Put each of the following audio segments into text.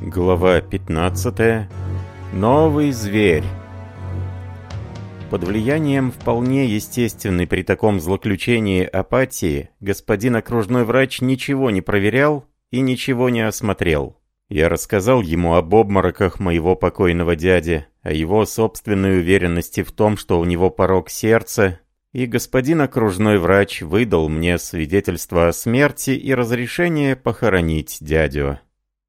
Глава 15. Новый зверь. Под влиянием вполне естественной при таком злоключении апатии, господин окружной врач ничего не проверял и ничего не осмотрел. Я рассказал ему об обмороках моего покойного дяди, о его собственной уверенности в том, что у него порог сердца, и господин окружной врач выдал мне свидетельство о смерти и разрешение похоронить дядю.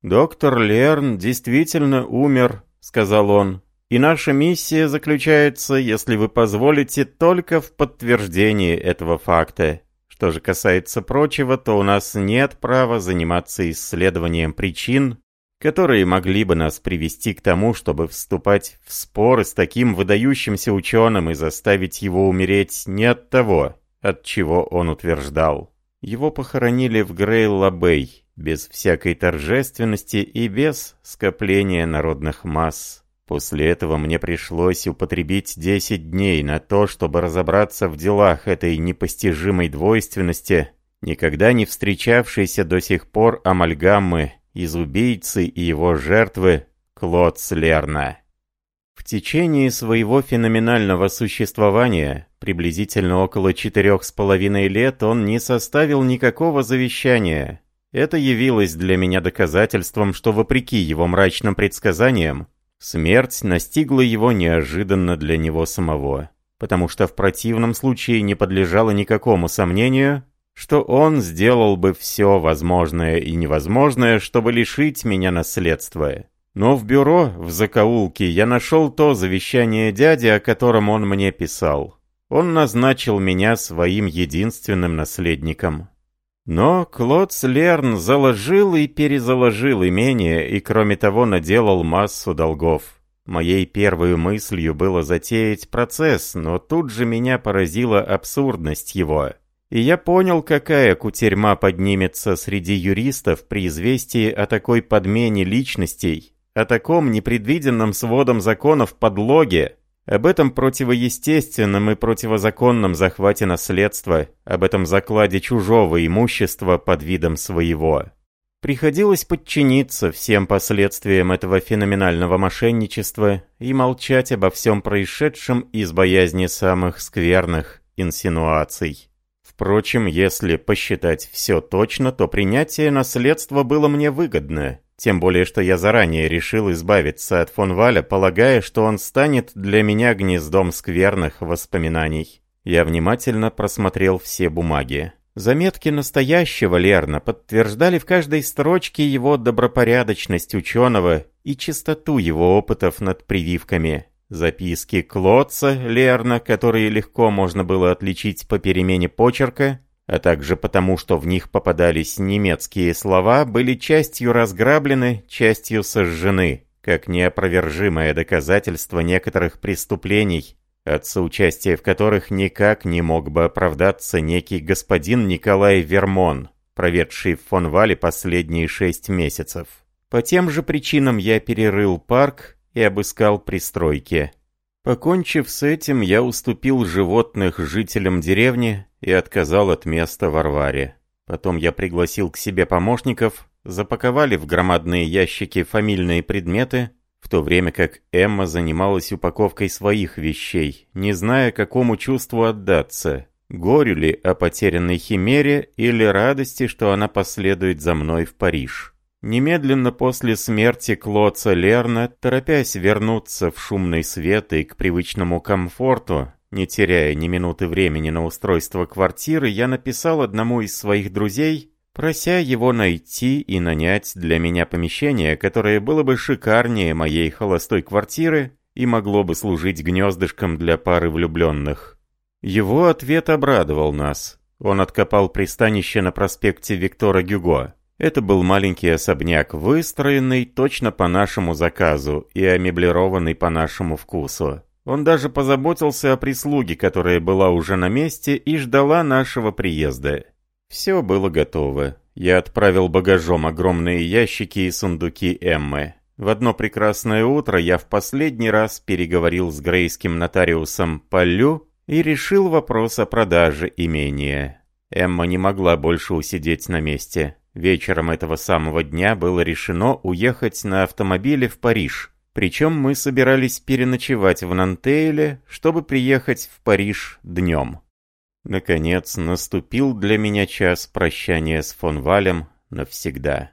«Доктор Лерн действительно умер», — сказал он. «И наша миссия заключается, если вы позволите, только в подтверждении этого факта. Что же касается прочего, то у нас нет права заниматься исследованием причин, которые могли бы нас привести к тому, чтобы вступать в споры с таким выдающимся ученым и заставить его умереть не от того, от чего он утверждал. Его похоронили в Грейл-Лабей, без всякой торжественности и без скопления народных масс. После этого мне пришлось употребить 10 дней на то, чтобы разобраться в делах этой непостижимой двойственности, никогда не встречавшейся до сих пор амальгаммы из убийцы и его жертвы Клод Слерна. В течение своего феноменального существования, приблизительно около четырех с половиной лет, он не составил никакого завещания, это явилось для меня доказательством, что вопреки его мрачным предсказаниям, смерть настигла его неожиданно для него самого, потому что в противном случае не подлежало никакому сомнению, что он сделал бы все возможное и невозможное, чтобы лишить меня наследства. Но в бюро, в закоулке, я нашел то завещание дяди, о котором он мне писал. Он назначил меня своим единственным наследником. Но Клод Слерн заложил и перезаложил имение и, кроме того, наделал массу долгов. Моей первой мыслью было затеять процесс, но тут же меня поразила абсурдность его. И я понял, какая кутерьма поднимется среди юристов при известии о такой подмене личностей, о таком непредвиденном сводом законов подлоге, об этом противоестественном и противозаконном захвате наследства, об этом закладе чужого имущества под видом своего. Приходилось подчиниться всем последствиям этого феноменального мошенничества и молчать обо всем происшедшем из боязни самых скверных инсинуаций. Впрочем, если посчитать все точно, то принятие наследства было мне выгодно, тем более, что я заранее решил избавиться от фон Валя, полагая, что он станет для меня гнездом скверных воспоминаний. Я внимательно просмотрел все бумаги. Заметки настоящего Лерна подтверждали в каждой строчке его добропорядочность ученого и чистоту его опытов над прививками. Записки Клотца Лерна, которые легко можно было отличить по перемене почерка, а также потому, что в них попадались немецкие слова, были частью разграблены, частью сожжены, как неопровержимое доказательство некоторых преступлений, от соучастия в которых никак не мог бы оправдаться некий господин Николай Вермон, проведший в фон Вале последние шесть месяцев. По тем же причинам я перерыл парк и обыскал пристройки. Покончив с этим, я уступил животных жителям деревни и отказал от места Варваре. Потом я пригласил к себе помощников, запаковали в громадные ящики фамильные предметы, в то время как Эмма занималась упаковкой своих вещей, не зная, какому чувству отдаться, горю ли о потерянной химере или радости, что она последует за мной в Париж. Немедленно после смерти Клоца Лерна, торопясь вернуться в шумный свет и к привычному комфорту, не теряя ни минуты времени на устройство квартиры, я написал одному из своих друзей, прося его найти и нанять для меня помещение, которое было бы шикарнее моей холостой квартиры и могло бы служить гнездышком для пары влюбленных. Его ответ обрадовал нас. Он откопал пристанище на проспекте Виктора Гюго. Это был маленький особняк, выстроенный точно по нашему заказу и амеблированный по нашему вкусу. Он даже позаботился о прислуге, которая была уже на месте и ждала нашего приезда. Все было готово. Я отправил багажом огромные ящики и сундуки Эммы. В одно прекрасное утро я в последний раз переговорил с грейским нотариусом Полю и решил вопрос о продаже имения. Эмма не могла больше усидеть на месте. Вечером этого самого дня было решено уехать на автомобиле в Париж. Причем мы собирались переночевать в Нантейле, чтобы приехать в Париж днем. Наконец, наступил для меня час прощания с фон Валем навсегда.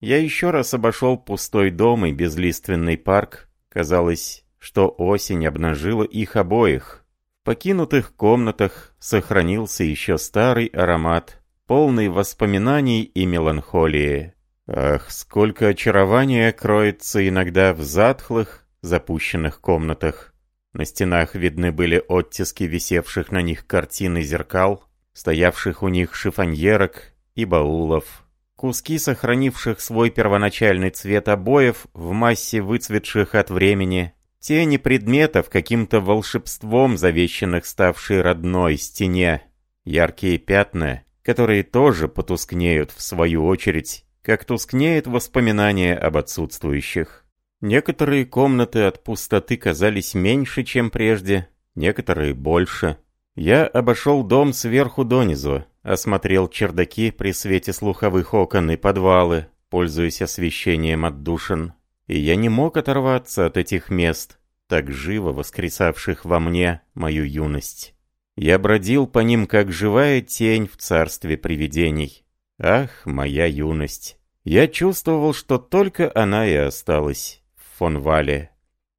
Я еще раз обошел пустой дом и безлиственный парк. Казалось, что осень обнажила их обоих. В покинутых комнатах сохранился еще старый аромат, полный воспоминаний и меланхолии. Ах, сколько очарования кроется иногда в затхлых, запущенных комнатах. На стенах видны были оттиски висевших на них картин и зеркал, стоявших у них шифоньерок и баулов. Куски сохранивших свой первоначальный цвет обоев в массе выцветших от времени, тени предметов, каким-то волшебством завещанных ставшей родной стене, яркие пятна, которые тоже потускнеют в свою очередь как тускнеет воспоминание об отсутствующих. Некоторые комнаты от пустоты казались меньше, чем прежде, некоторые больше. Я обошел дом сверху донизу, осмотрел чердаки при свете слуховых окон и подвалы, пользуясь освещением отдушин. И я не мог оторваться от этих мест, так живо воскресавших во мне мою юность. Я бродил по ним, как живая тень в царстве привидений. Ах, моя юность! Я чувствовал, что только она и осталась в фон Вале.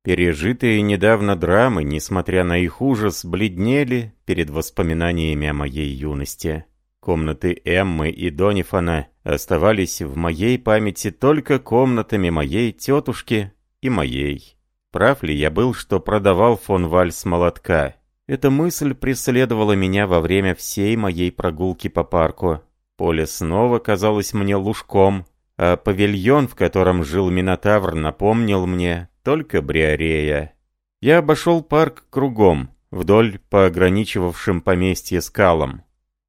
Пережитые недавно драмы, несмотря на их ужас, бледнели перед воспоминаниями о моей юности. Комнаты Эммы и Донифана оставались в моей памяти только комнатами моей тетушки и моей. Прав ли я был, что продавал фон Валь с молотка? Эта мысль преследовала меня во время всей моей прогулки по парку. Поле снова казалось мне лужком, а павильон, в котором жил Минотавр, напомнил мне только Бриарея. Я обошел парк кругом, вдоль по ограничивавшим поместье скалам.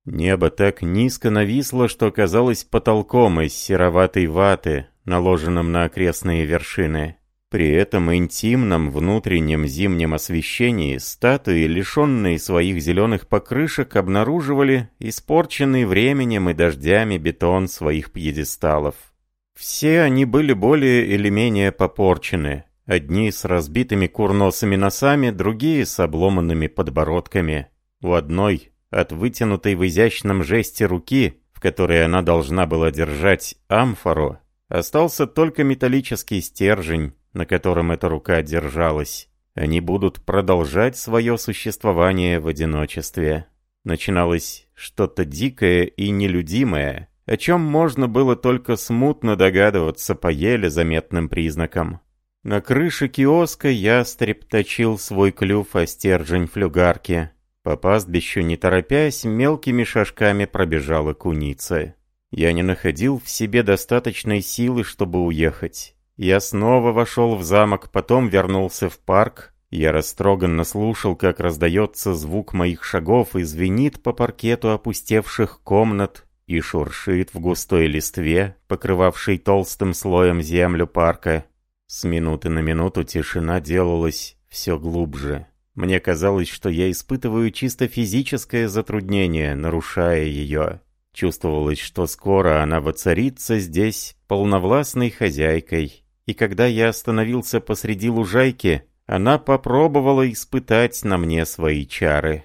Небо так низко нависло, что казалось потолком из сероватой ваты, наложенным на окрестные вершины. При этом интимном внутреннем зимнем освещении статуи, лишенные своих зеленых покрышек, обнаруживали испорченный временем и дождями бетон своих пьедесталов. Все они были более или менее попорчены, одни с разбитыми курносыми носами, другие с обломанными подбородками. У одной, от вытянутой в изящном жесте руки, в которой она должна была держать амфору, остался только металлический стержень, на котором эта рука держалась. Они будут продолжать свое существование в одиночестве. Начиналось что-то дикое и нелюдимое, о чем можно было только смутно догадываться по еле заметным признакам. На крыше киоска ястреб точил свой клюв о стержень флюгарки. По пастбищу, не торопясь, мелкими шажками пробежала куница. Я не находил в себе достаточной силы, чтобы уехать. Я снова вошел в замок, потом вернулся в парк. Я растроганно слушал, как раздается звук моих шагов и звенит по паркету опустевших комнат и шуршит в густой листве, покрывавшей толстым слоем землю парка. С минуты на минуту тишина делалась все глубже. Мне казалось, что я испытываю чисто физическое затруднение, нарушая ее. Чувствовалось, что скоро она воцарится здесь полновластной хозяйкой и когда я остановился посреди лужайки, она попробовала испытать на мне свои чары.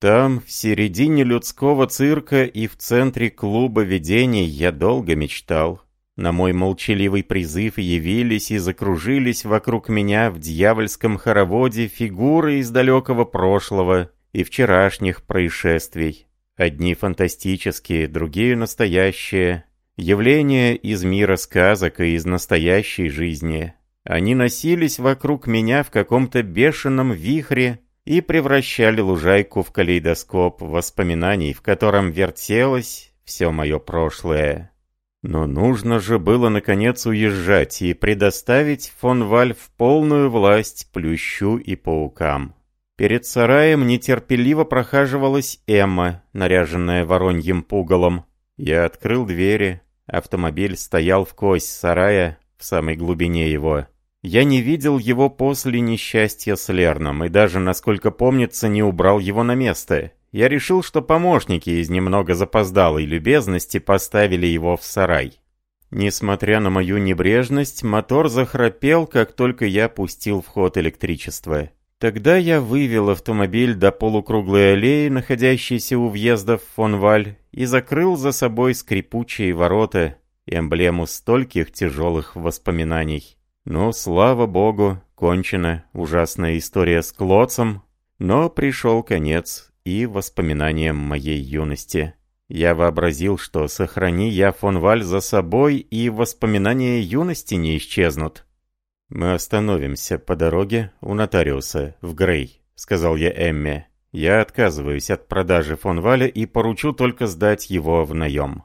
Там, в середине людского цирка и в центре клуба видений, я долго мечтал. На мой молчаливый призыв явились и закружились вокруг меня в дьявольском хороводе фигуры из далекого прошлого и вчерашних происшествий. Одни фантастические, другие настоящие, Явления из мира сказок и из настоящей жизни. Они носились вокруг меня в каком-то бешеном вихре и превращали лужайку в калейдоскоп воспоминаний, в котором вертелось все мое прошлое. Но нужно же было наконец уезжать и предоставить фон Валь в полную власть плющу и паукам. Перед сараем нетерпеливо прохаживалась Эмма, наряженная вороньим пугалом. Я открыл двери, Автомобиль стоял в кость сарая, в самой глубине его. Я не видел его после несчастья с Лерном и даже, насколько помнится, не убрал его на место. Я решил, что помощники из немного запоздалой любезности поставили его в сарай. Несмотря на мою небрежность, мотор захрапел, как только я пустил в ход электричество. Тогда я вывел автомобиль до полукруглой аллеи, находящейся у въезда в Фонваль, и закрыл за собой скрипучие ворота, эмблему стольких тяжелых воспоминаний. Но, слава богу, кончена ужасная история с Клоцем, но пришел конец и воспоминаниям моей юности. Я вообразил, что сохрани я фон Валь за собой, и воспоминания юности не исчезнут. «Мы остановимся по дороге у нотариуса, в Грей», — сказал я Эмме. «Я отказываюсь от продажи фон Валя и поручу только сдать его в наем».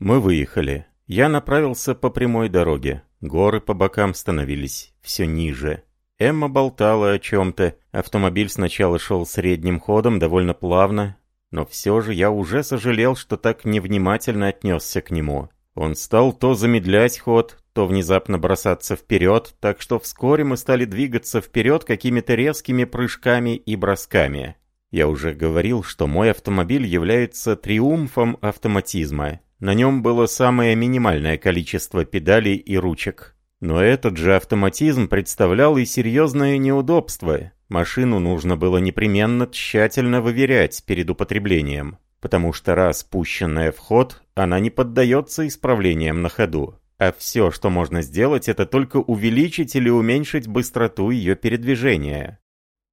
Мы выехали. Я направился по прямой дороге. Горы по бокам становились все ниже. Эмма болтала о чем-то. Автомобиль сначала шел средним ходом, довольно плавно, но все же я уже сожалел, что так невнимательно отнесся к нему. Он стал то замедлять ход, то внезапно бросаться вперед, так что вскоре мы стали двигаться вперед какими-то резкими прыжками и бросками. Я уже говорил, что мой автомобиль является триумфом автоматизма. На нем было самое минимальное количество педалей и ручек. Но этот же автоматизм представлял и серьезное неудобство. Машину нужно было непременно тщательно выверять перед употреблением, потому что раз пущенная в ход, она не поддается исправлениям на ходу. А все, что можно сделать, это только увеличить или уменьшить быстроту ее передвижения.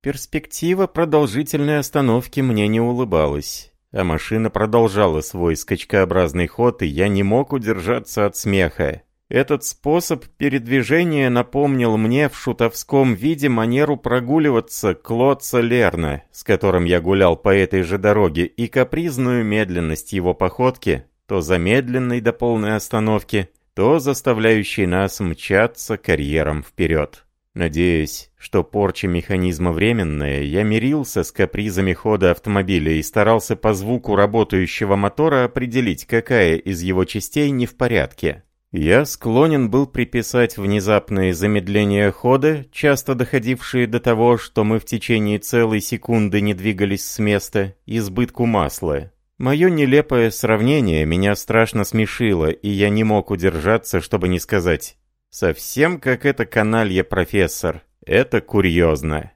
Перспектива продолжительной остановки мне не улыбалась а машина продолжала свой скачкообразный ход, и я не мог удержаться от смеха. Этот способ передвижения напомнил мне в шутовском виде манеру прогуливаться Клодца Лерна, с которым я гулял по этой же дороге, и капризную медленность его походки, то замедленной до полной остановки, то заставляющей нас мчаться карьером вперед. Надеясь, что порча механизма временная, я мирился с капризами хода автомобиля и старался по звуку работающего мотора определить, какая из его частей не в порядке. Я склонен был приписать внезапные замедления хода, часто доходившие до того, что мы в течение целой секунды не двигались с места, избытку масла. Мое нелепое сравнение меня страшно смешило, и я не мог удержаться, чтобы не сказать Совсем как это каналья профессор. Это курьезно.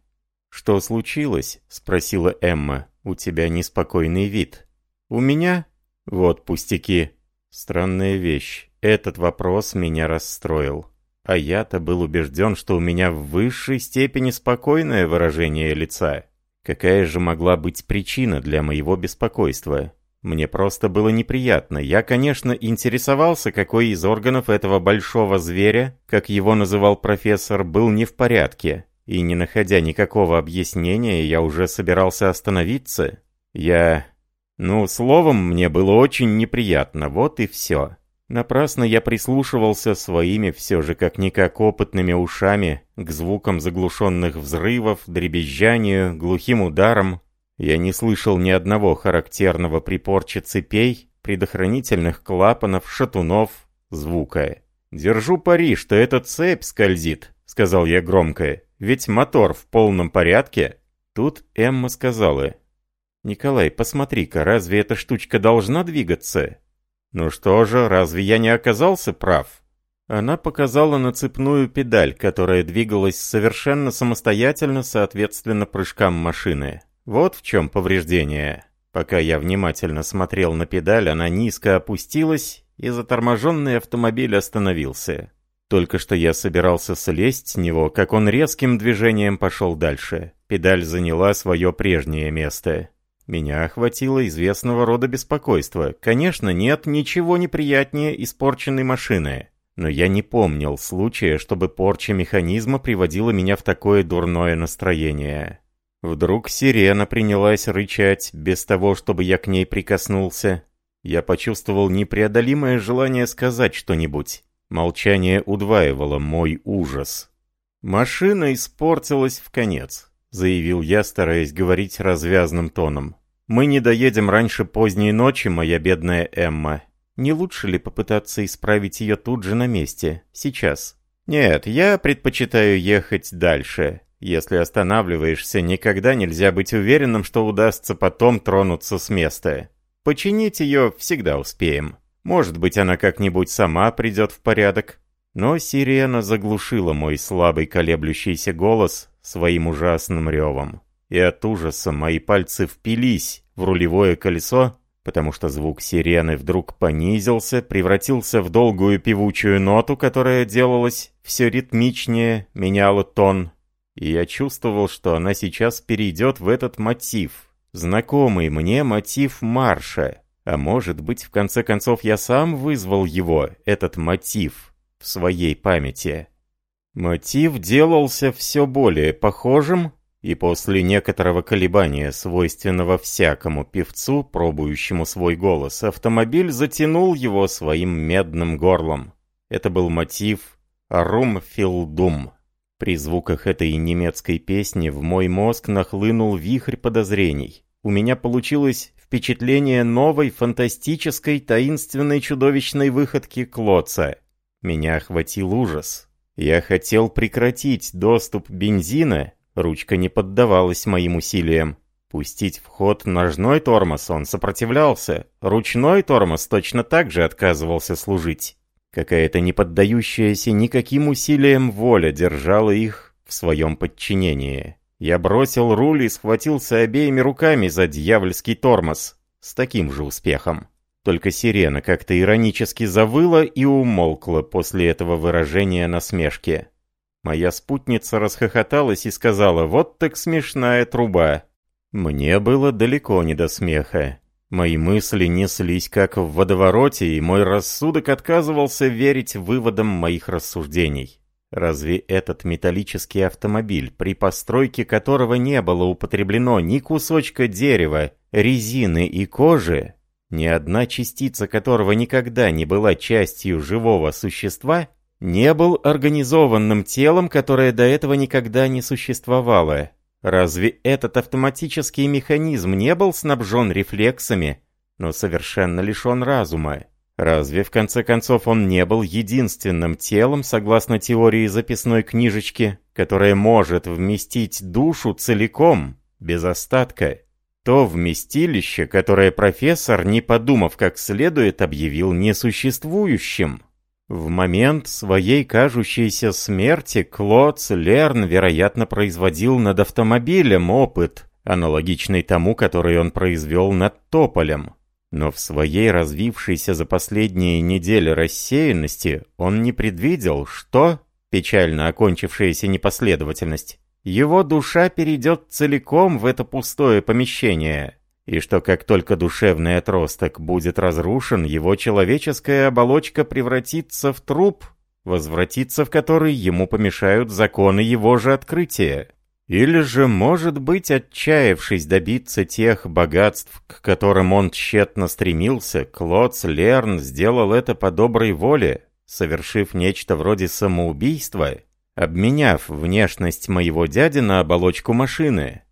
«Что случилось?» — спросила Эмма. «У тебя неспокойный вид». «У меня?» «Вот пустяки». Странная вещь. Этот вопрос меня расстроил. А я-то был убежден, что у меня в высшей степени спокойное выражение лица. Какая же могла быть причина для моего беспокойства? Мне просто было неприятно. Я, конечно, интересовался, какой из органов этого большого зверя, как его называл профессор, был не в порядке. И не находя никакого объяснения, я уже собирался остановиться. Я... Ну, словом, мне было очень неприятно, вот и все. Напрасно я прислушивался своими все же как-никак опытными ушами к звукам заглушенных взрывов, дребезжанию, глухим ударам, я не слышал ни одного характерного при порче цепей, предохранительных клапанов, шатунов, звука. «Держу пари, что эта цепь скользит», — сказал я громко. «Ведь мотор в полном порядке». Тут Эмма сказала. «Николай, посмотри-ка, разве эта штучка должна двигаться?» «Ну что же, разве я не оказался прав?» Она показала на цепную педаль, которая двигалась совершенно самостоятельно соответственно прыжкам машины. Вот в чем повреждение. Пока я внимательно смотрел на педаль, она низко опустилась, и заторможенный автомобиль остановился. Только что я собирался слезть с него, как он резким движением пошел дальше. Педаль заняла свое прежнее место. Меня охватило известного рода беспокойство. Конечно, нет ничего неприятнее испорченной машины. Но я не помнил случая, чтобы порча механизма приводила меня в такое дурное настроение. Вдруг сирена принялась рычать, без того, чтобы я к ней прикоснулся. Я почувствовал непреодолимое желание сказать что-нибудь. Молчание удваивало мой ужас. «Машина испортилась в конец», — заявил я, стараясь говорить развязным тоном. «Мы не доедем раньше поздней ночи, моя бедная Эмма. Не лучше ли попытаться исправить ее тут же на месте, сейчас?» «Нет, я предпочитаю ехать дальше. Если останавливаешься, никогда нельзя быть уверенным, что удастся потом тронуться с места. Починить ее всегда успеем. Может быть, она как-нибудь сама придет в порядок. Но сирена заглушила мой слабый колеблющийся голос своим ужасным ревом. И от ужаса мои пальцы впились в рулевое колесо, потому что звук сирены вдруг понизился, превратился в долгую певучую ноту, которая делалась все ритмичнее, меняла тон. И я чувствовал, что она сейчас перейдет в этот мотив, знакомый мне мотив марша. А может быть, в конце концов, я сам вызвал его, этот мотив, в своей памяти. Мотив делался все более похожим, и после некоторого колебания, свойственного всякому певцу, пробующему свой голос, автомобиль затянул его своим медным горлом. Это был мотив «Рум Филдум». При звуках этой немецкой песни в мой мозг нахлынул вихрь подозрений. У меня получилось впечатление новой фантастической таинственной чудовищной выходки Клоца. Меня охватил ужас. Я хотел прекратить доступ бензина, ручка не поддавалась моим усилиям. Пустить в ход ножной тормоз он сопротивлялся, ручной тормоз точно так же отказывался служить. Какая-то не поддающаяся никаким усилиям воля держала их в своем подчинении. Я бросил руль и схватился обеими руками за дьявольский тормоз. С таким же успехом. Только сирена как-то иронически завыла и умолкла после этого выражения насмешки. Моя спутница расхохоталась и сказала «Вот так смешная труба». Мне было далеко не до смеха. Мои мысли неслись как в водовороте, и мой рассудок отказывался верить выводам моих рассуждений. Разве этот металлический автомобиль, при постройке которого не было употреблено ни кусочка дерева, резины и кожи, ни одна частица которого никогда не была частью живого существа, не был организованным телом, которое до этого никогда не существовало? Разве этот автоматический механизм не был снабжен рефлексами, но совершенно лишен разума? Разве, в конце концов, он не был единственным телом, согласно теории записной книжечки, которая может вместить душу целиком, без остатка? То вместилище, которое профессор, не подумав как следует, объявил несуществующим. В момент своей кажущейся смерти Клодс Лерн, вероятно, производил над автомобилем опыт, аналогичный тому, который он произвел над Тополем. Но в своей развившейся за последние недели рассеянности он не предвидел, что, печально окончившаяся непоследовательность, его душа перейдет целиком в это пустое помещение, и что как только душевный отросток будет разрушен, его человеческая оболочка превратится в труп, возвратиться в который ему помешают законы его же открытия. Или же, может быть, отчаявшись добиться тех богатств, к которым он тщетно стремился, Клодс Лерн сделал это по доброй воле, совершив нечто вроде самоубийства, обменяв внешность моего дяди на оболочку машины.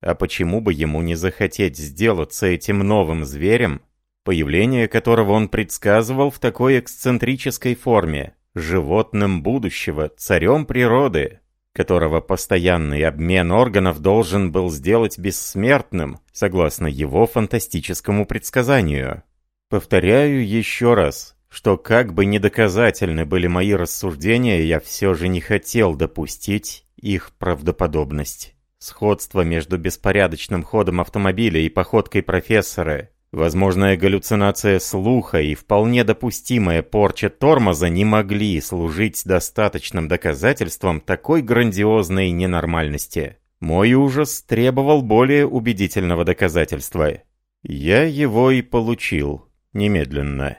А почему бы ему не захотеть сделаться этим новым зверем, появление которого он предсказывал в такой эксцентрической форме, животным будущего, царем природы? которого постоянный обмен органов должен был сделать бессмертным, согласно его фантастическому предсказанию. Повторяю еще раз, что как бы недоказательны были мои рассуждения, я все же не хотел допустить их правдоподобность. Сходство между беспорядочным ходом автомобиля и походкой профессора Возможная галлюцинация слуха и вполне допустимая порча тормоза не могли служить достаточным доказательством такой грандиозной ненормальности. Мой ужас требовал более убедительного доказательства. Я его и получил. Немедленно.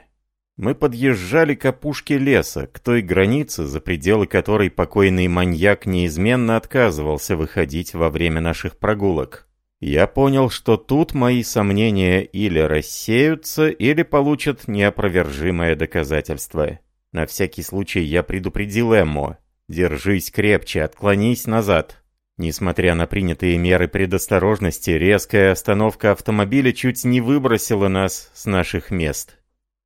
Мы подъезжали к опушке леса, к той границе, за пределы которой покойный маньяк неизменно отказывался выходить во время наших прогулок. Я понял, что тут мои сомнения или рассеются, или получат неопровержимое доказательство. На всякий случай я предупредил Эмму. «Держись крепче, отклонись назад». Несмотря на принятые меры предосторожности, резкая остановка автомобиля чуть не выбросила нас с наших мест.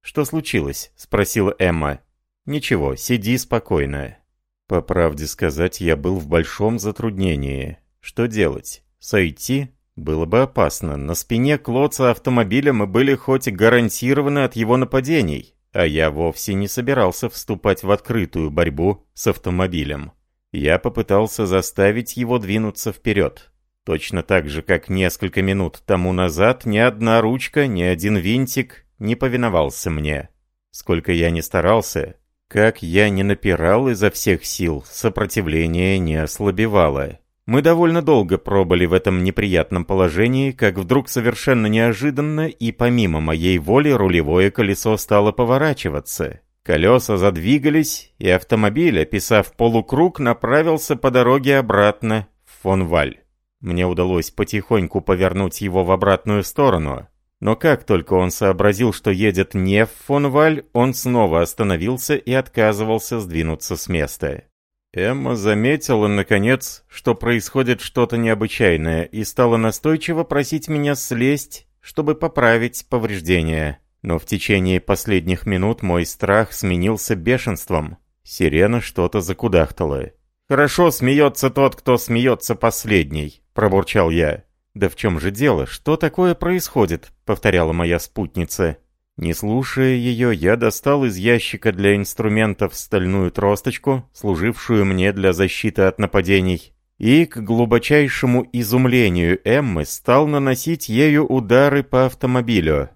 «Что случилось?» — спросила Эмма. «Ничего, сиди спокойно». По правде сказать, я был в большом затруднении. Что делать? Сойти? Было бы опасно. На спине Клоца автомобиля мы были хоть и гарантированы от его нападений, а я вовсе не собирался вступать в открытую борьбу с автомобилем. Я попытался заставить его двинуться вперед. Точно так же, как несколько минут тому назад ни одна ручка, ни один винтик не повиновался мне. Сколько я ни старался, как я не напирал изо всех сил, сопротивление не ослабевало. Мы довольно долго пробыли в этом неприятном положении, как вдруг совершенно неожиданно и помимо моей воли рулевое колесо стало поворачиваться. Колеса задвигались, и автомобиль, описав полукруг, направился по дороге обратно в Фонваль. Мне удалось потихоньку повернуть его в обратную сторону, но как только он сообразил, что едет не в Фонваль, он снова остановился и отказывался сдвинуться с места. Эмма заметила, наконец, что происходит что-то необычайное, и стала настойчиво просить меня слезть, чтобы поправить повреждения. Но в течение последних минут мой страх сменился бешенством. Сирена что-то закудахтала. «Хорошо смеется тот, кто смеется последний», — пробурчал я. «Да в чем же дело? Что такое происходит?» — повторяла моя спутница. Не слушая ее, я достал из ящика для инструментов стальную тросточку, служившую мне для защиты от нападений, и, к глубочайшему изумлению Эммы, стал наносить ею удары по автомобилю.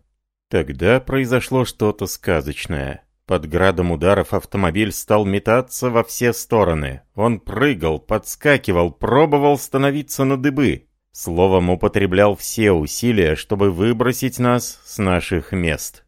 Тогда произошло что-то сказочное. Под градом ударов автомобиль стал метаться во все стороны. Он прыгал, подскакивал, пробовал становиться на дыбы. Словом, употреблял все усилия, чтобы выбросить нас с наших мест.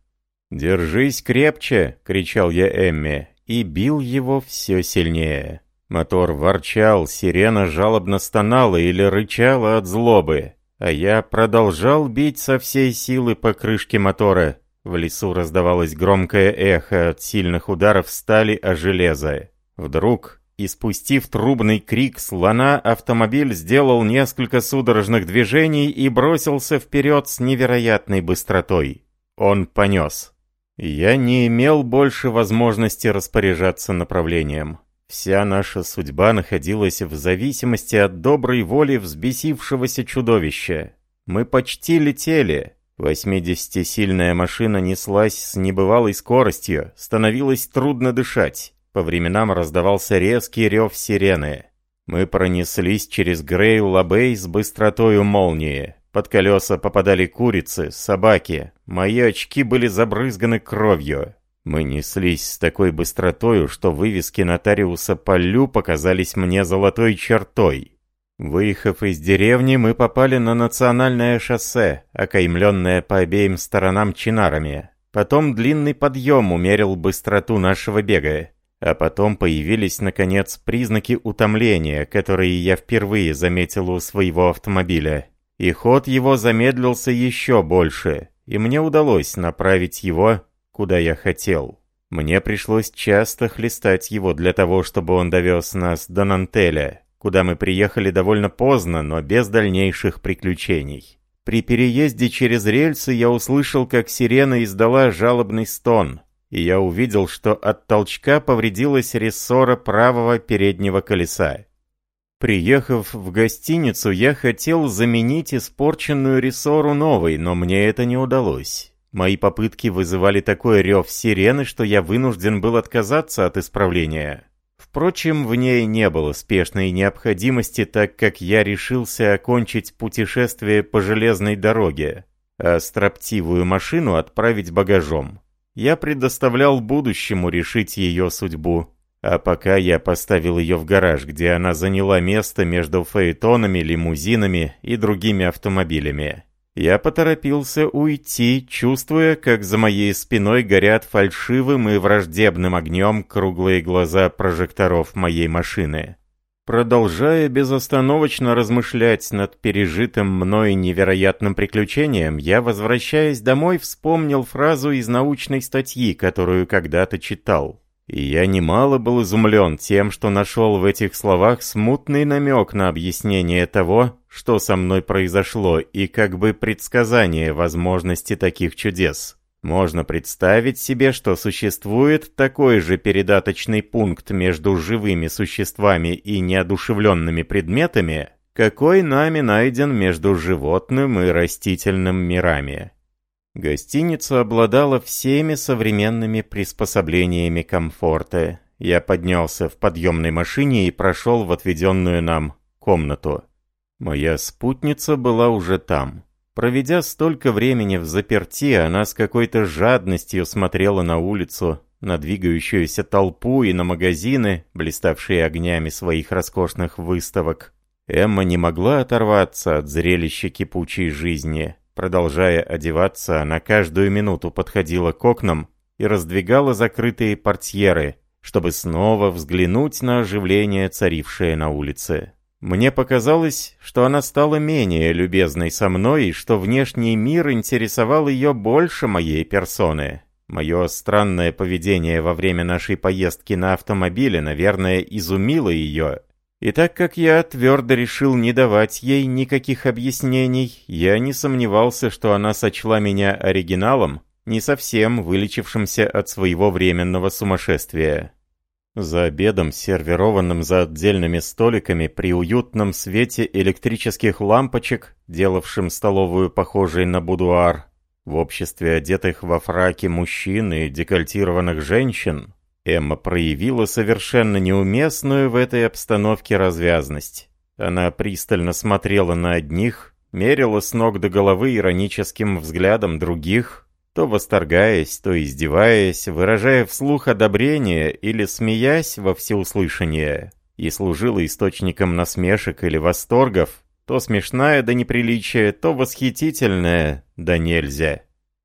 «Держись крепче!» — кричал я Эмме, и бил его все сильнее. Мотор ворчал, сирена жалобно стонала или рычала от злобы, а я продолжал бить со всей силы по крышке мотора. В лесу раздавалось громкое эхо от сильных ударов стали о железо. Вдруг, испустив трубный крик слона, автомобиль сделал несколько судорожных движений и бросился вперед с невероятной быстротой. Он понес. Я не имел больше возможности распоряжаться направлением. Вся наша судьба находилась в зависимости от доброй воли взбесившегося чудовища. Мы почти летели. Восьмидесятисильная машина неслась с небывалой скоростью, становилось трудно дышать. По временам раздавался резкий рев сирены. Мы пронеслись через Грейл-Лабей с быстротою молнии. Под колеса попадали курицы, собаки. Мои очки были забрызганы кровью. Мы неслись с такой быстротою, что вывески нотариуса Полю показались мне золотой чертой. Выехав из деревни, мы попали на национальное шоссе, окаймленное по обеим сторонам чинарами. Потом длинный подъем умерил быстроту нашего бега. А потом появились, наконец, признаки утомления, которые я впервые заметил у своего автомобиля и ход его замедлился еще больше, и мне удалось направить его, куда я хотел. Мне пришлось часто хлестать его для того, чтобы он довез нас до Нантеля, куда мы приехали довольно поздно, но без дальнейших приключений. При переезде через рельсы я услышал, как сирена издала жалобный стон, и я увидел, что от толчка повредилась рессора правого переднего колеса. Приехав в гостиницу, я хотел заменить испорченную рессору новой, но мне это не удалось. Мои попытки вызывали такой рев сирены, что я вынужден был отказаться от исправления. Впрочем, в ней не было спешной необходимости, так как я решился окончить путешествие по железной дороге, а строптивую машину отправить багажом. Я предоставлял будущему решить ее судьбу. А пока я поставил ее в гараж, где она заняла место между фаэтонами, лимузинами и другими автомобилями. Я поторопился уйти, чувствуя, как за моей спиной горят фальшивым и враждебным огнем круглые глаза прожекторов моей машины. Продолжая безостановочно размышлять над пережитым мной невероятным приключением, я, возвращаясь домой, вспомнил фразу из научной статьи, которую когда-то читал. И я немало был изумлен тем, что нашел в этих словах смутный намек на объяснение того, что со мной произошло, и как бы предсказание возможности таких чудес. Можно представить себе, что существует такой же передаточный пункт между живыми существами и неодушевленными предметами, какой нами найден между животным и растительным мирами. Гостиница обладала всеми современными приспособлениями комфорта. Я поднялся в подъемной машине и прошел в отведенную нам комнату. Моя спутница была уже там. Проведя столько времени в заперти, она с какой-то жадностью смотрела на улицу, на двигающуюся толпу и на магазины, блиставшие огнями своих роскошных выставок. Эмма не могла оторваться от зрелища кипучей жизни. Продолжая одеваться, она каждую минуту подходила к окнам и раздвигала закрытые портьеры, чтобы снова взглянуть на оживление, царившее на улице. Мне показалось, что она стала менее любезной со мной и что внешний мир интересовал ее больше моей персоны. Мое странное поведение во время нашей поездки на автомобиле, наверное, изумило ее, и так как я твердо решил не давать ей никаких объяснений, я не сомневался, что она сочла меня оригиналом, не совсем вылечившимся от своего временного сумасшествия. За обедом, сервированным за отдельными столиками при уютном свете электрических лампочек, делавшим столовую похожей на будуар, в обществе одетых во фраки мужчин и декольтированных женщин, Эмма проявила совершенно неуместную в этой обстановке развязность. Она пристально смотрела на одних, мерила с ног до головы ироническим взглядом других, то восторгаясь, то издеваясь, выражая вслух одобрение или смеясь во всеуслышание, и служила источником насмешек или восторгов, то смешная до неприличия, то восхитительная, да нельзя.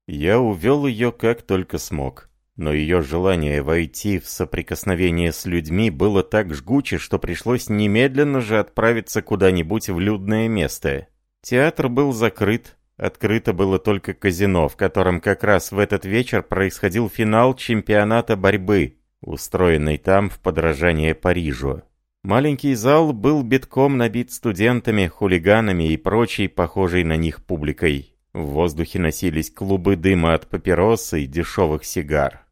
Я увел ее как только смог но ее желание войти в соприкосновение с людьми было так жгуче, что пришлось немедленно же отправиться куда-нибудь в людное место. Театр был закрыт, открыто было только казино, в котором как раз в этот вечер происходил финал чемпионата борьбы, устроенный там в подражание Парижу. Маленький зал был битком набит студентами, хулиганами и прочей похожей на них публикой. В воздухе носились клубы дыма от папирос и дешевых сигар.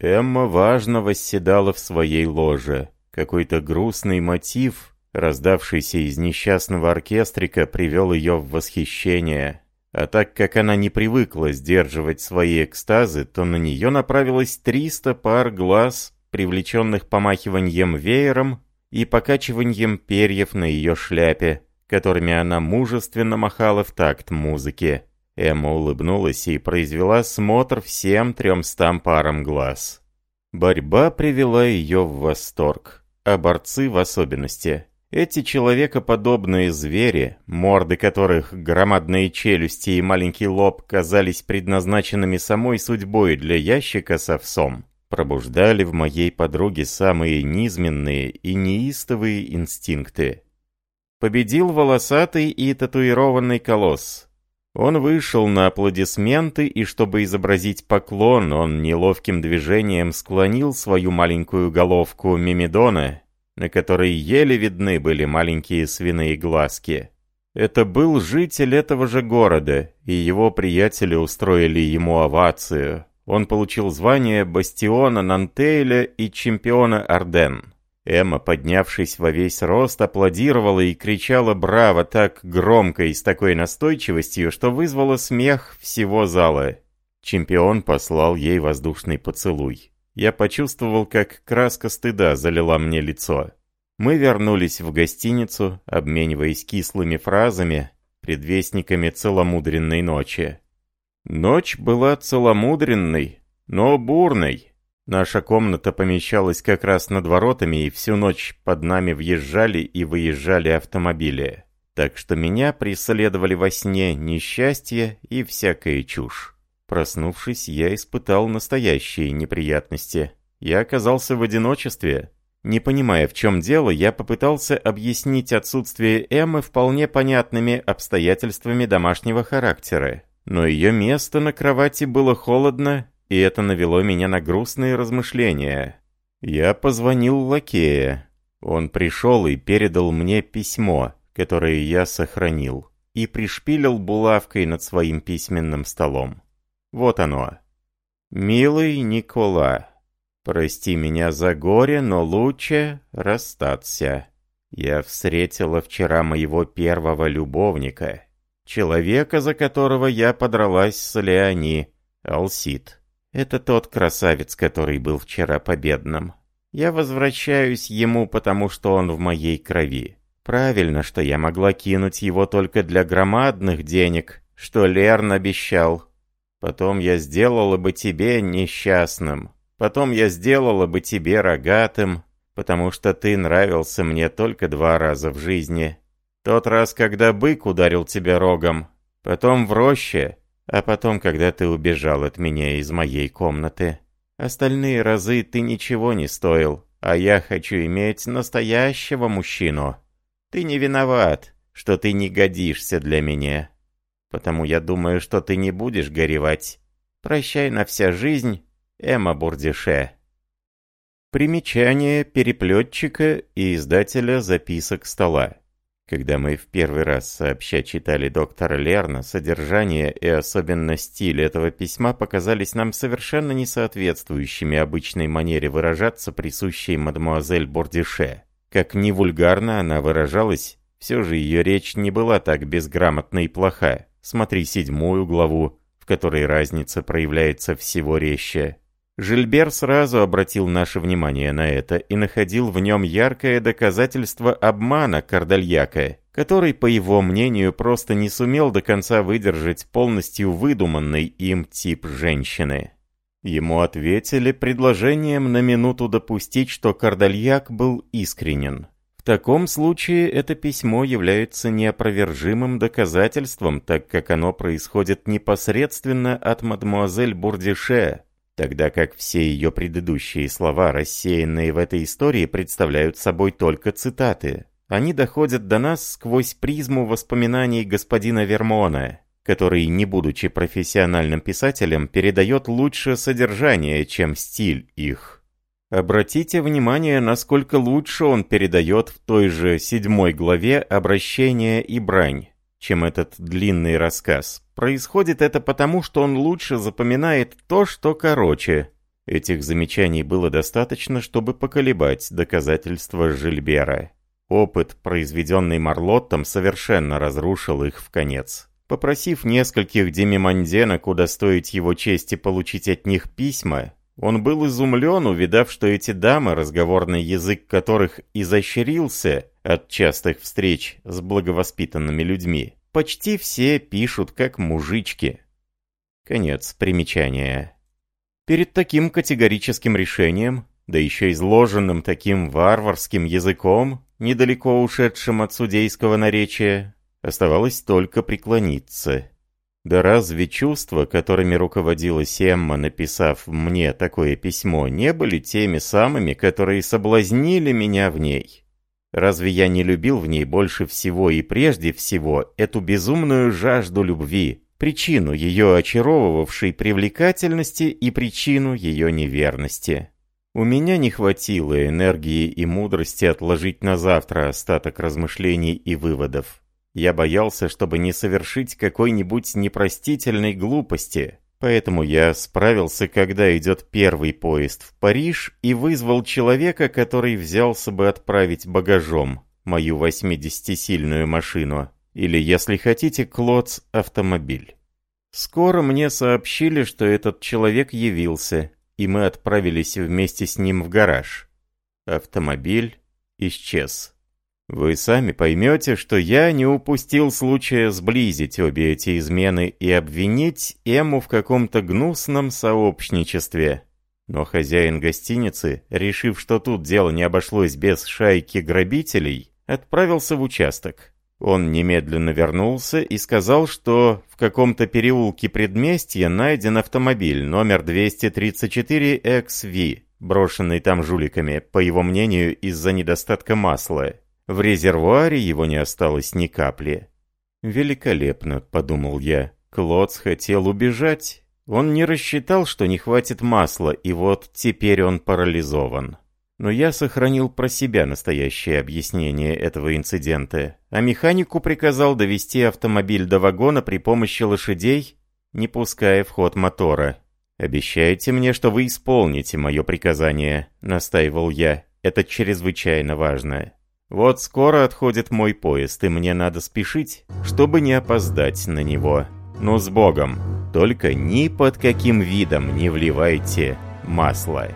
Эмма важно восседала в своей ложе. Какой-то грустный мотив, раздавшийся из несчастного оркестрика, привел ее в восхищение. А так как она не привыкла сдерживать свои экстазы, то на нее направилось 300 пар глаз, привлеченных помахиванием веером и покачиванием перьев на ее шляпе, которыми она мужественно махала в такт музыки. Эмма улыбнулась и произвела смотр всем тремстам парам глаз. Борьба привела ее в восторг, а борцы в особенности. Эти человекоподобные звери, морды которых, громадные челюсти и маленький лоб казались предназначенными самой судьбой для ящика с овсом, пробуждали в моей подруге самые низменные и неистовые инстинкты. Победил волосатый и татуированный колосс, он вышел на аплодисменты, и чтобы изобразить поклон, он неловким движением склонил свою маленькую головку Мимидона, на которой еле видны были маленькие свиные глазки. Это был житель этого же города, и его приятели устроили ему овацию. Он получил звание бастиона Нантейля и чемпиона Арден. Эмма, поднявшись во весь рост, аплодировала и кричала «Браво!» так громко и с такой настойчивостью, что вызвало смех всего зала. Чемпион послал ей воздушный поцелуй. Я почувствовал, как краска стыда залила мне лицо. Мы вернулись в гостиницу, обмениваясь кислыми фразами, предвестниками целомудренной ночи. Ночь была целомудренной, но бурной. Наша комната помещалась как раз над воротами, и всю ночь под нами въезжали и выезжали автомобили. Так что меня преследовали во сне несчастье и всякая чушь. Проснувшись, я испытал настоящие неприятности. Я оказался в одиночестве. Не понимая, в чем дело, я попытался объяснить отсутствие Эммы вполне понятными обстоятельствами домашнего характера. Но ее место на кровати было холодно и это навело меня на грустные размышления. Я позвонил лакея. Он пришел и передал мне письмо, которое я сохранил, и пришпилил булавкой над своим письменным столом. Вот оно. «Милый Никола, прости меня за горе, но лучше расстаться. Я встретила вчера моего первого любовника, человека, за которого я подралась с Леони, Алсит. Это тот красавец, который был вчера победным. Я возвращаюсь ему, потому что он в моей крови. Правильно, что я могла кинуть его только для громадных денег, что Лерн обещал. Потом я сделала бы тебе несчастным. Потом я сделала бы тебе рогатым, потому что ты нравился мне только два раза в жизни. Тот раз, когда бык ударил тебя рогом, потом в роще, а потом, когда ты убежал от меня из моей комнаты. Остальные разы ты ничего не стоил, а я хочу иметь настоящего мужчину. Ты не виноват, что ты не годишься для меня. Потому я думаю, что ты не будешь горевать. Прощай на вся жизнь, Эмма Бурдише. Примечание переплетчика и издателя записок стола. Когда мы в первый раз сообща читали доктора Лерна, содержание и особенно стиль этого письма показались нам совершенно несоответствующими обычной манере выражаться, присущей мадемуазель Бордише. Как ни вульгарно она выражалась, все же ее речь не была так безграмотна и плоха. Смотри седьмую главу, в которой разница проявляется всего резче. Жильбер сразу обратил наше внимание на это и находил в нем яркое доказательство обмана Кардальяка, который, по его мнению, просто не сумел до конца выдержать полностью выдуманный им тип женщины. Ему ответили предложением на минуту допустить, что Кардальяк был искренен. В таком случае это письмо является неопровержимым доказательством, так как оно происходит непосредственно от мадемуазель Бурдише, тогда как все ее предыдущие слова, рассеянные в этой истории, представляют собой только цитаты. Они доходят до нас сквозь призму воспоминаний господина Вермона, который, не будучи профессиональным писателем, передает лучше содержание, чем стиль их. Обратите внимание, насколько лучше он передает в той же седьмой главе обращение и брань чем этот длинный рассказ. Происходит это потому, что он лучше запоминает то, что короче. Этих замечаний было достаточно, чтобы поколебать доказательства Жильбера. Опыт, произведенный Марлоттом, совершенно разрушил их в конец. Попросив нескольких демиманденок удостоить его чести получить от них письма, он был изумлен, увидав, что эти дамы, разговорный язык которых изощрился от частых встреч с благовоспитанными людьми, почти все пишут как мужички. Конец примечания. Перед таким категорическим решением, да еще изложенным таким варварским языком, недалеко ушедшим от судейского наречия, оставалось только преклониться. Да разве чувства, которыми руководила Семма, написав мне такое письмо, не были теми самыми, которые соблазнили меня в ней? Разве я не любил в ней больше всего и прежде всего эту безумную жажду любви, причину ее очаровывавшей привлекательности и причину ее неверности? У меня не хватило энергии и мудрости отложить на завтра остаток размышлений и выводов. Я боялся, чтобы не совершить какой-нибудь непростительной глупости. Поэтому я справился, когда идет первый поезд в Париж, и вызвал человека, который взялся бы отправить багажом мою 80-сильную машину, или, если хотите, Клоц автомобиль. Скоро мне сообщили, что этот человек явился, и мы отправились вместе с ним в гараж. Автомобиль исчез. Вы сами поймете, что я не упустил случая сблизить обе эти измены и обвинить Эму в каком-то гнусном сообщничестве. Но хозяин гостиницы, решив, что тут дело не обошлось без шайки грабителей, отправился в участок. Он немедленно вернулся и сказал, что в каком-то переулке предместья найден автомобиль номер 234XV, брошенный там жуликами, по его мнению, из-за недостатка масла. В резервуаре его не осталось ни капли. «Великолепно», — подумал я. Клодс хотел убежать. Он не рассчитал, что не хватит масла, и вот теперь он парализован. Но я сохранил про себя настоящее объяснение этого инцидента, а механику приказал довести автомобиль до вагона при помощи лошадей, не пуская в ход мотора. «Обещайте мне, что вы исполните мое приказание», — настаивал я. «Это чрезвычайно важно. Вот скоро отходит мой поезд, и мне надо спешить, чтобы не опоздать на него. Но с Богом! Только ни под каким видом не вливайте масло».